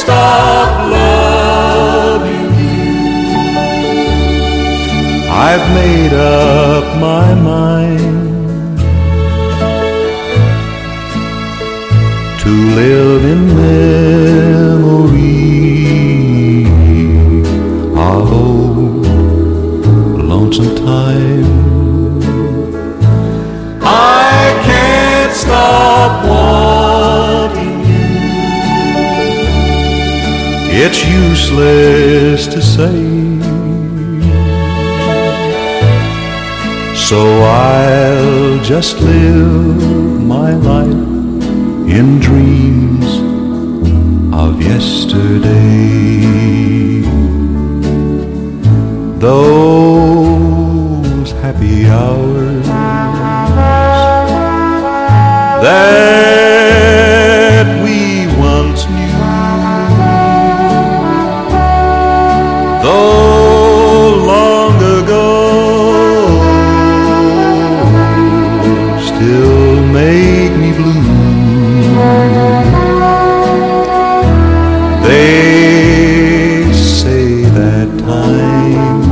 stop loving you. I've made up my mind to live in memory of old lonesome time. It's useless to say. So I'll just live my life in dreams of yesterday. Those happy hours that Though long ago, still make me blue. They say that time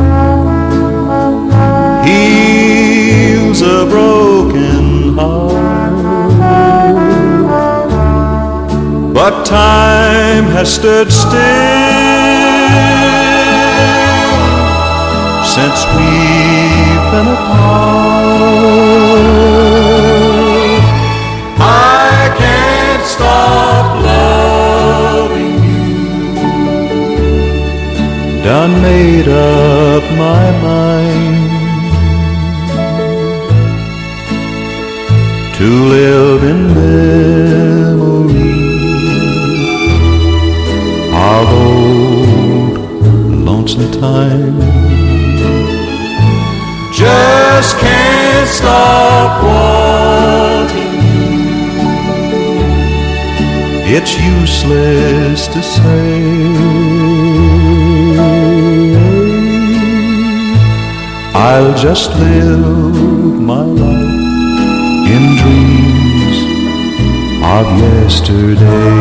heals a broken heart, but time has stood still since we've been apart. I can't stop loving you. Done made up my mind to live in memory of old lonesome time. Just can't stop wanting you. It's useless to say. I'll just live my life in dreams of yesterday.